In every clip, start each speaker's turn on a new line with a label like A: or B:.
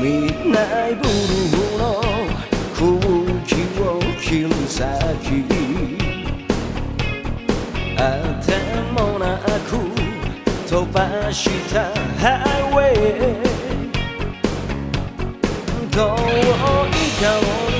A: ないブルーの空気を切る先。あてもなく飛ばしたハイウェイ。どうい顔に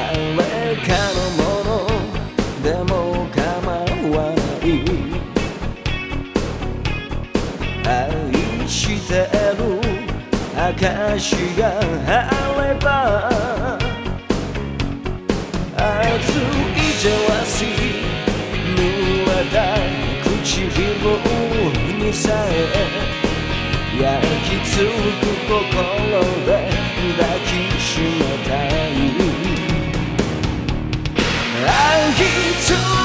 A: 誰かのものでも構わない愛してる証があれば熱いジェラシー濡れた唇にさえ焼き付く心で抱きしめたい。あい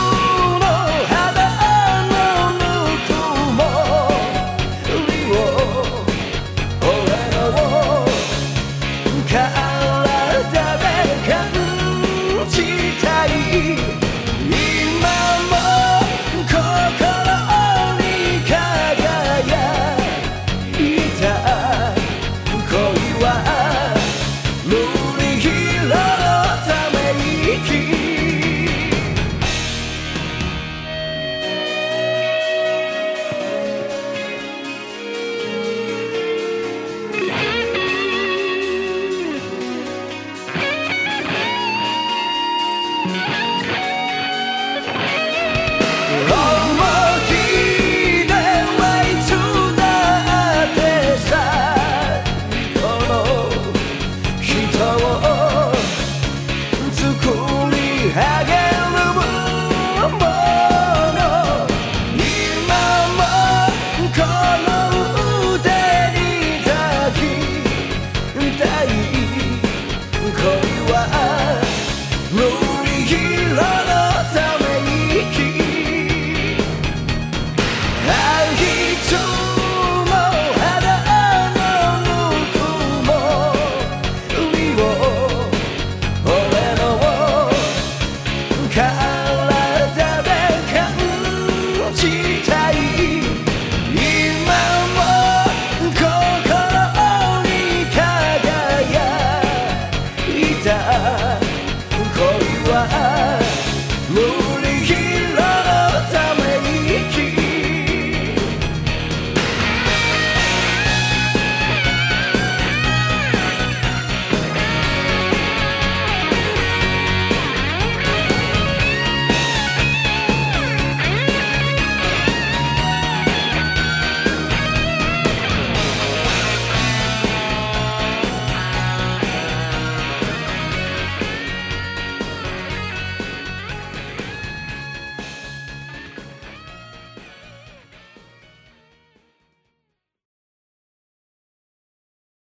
A: power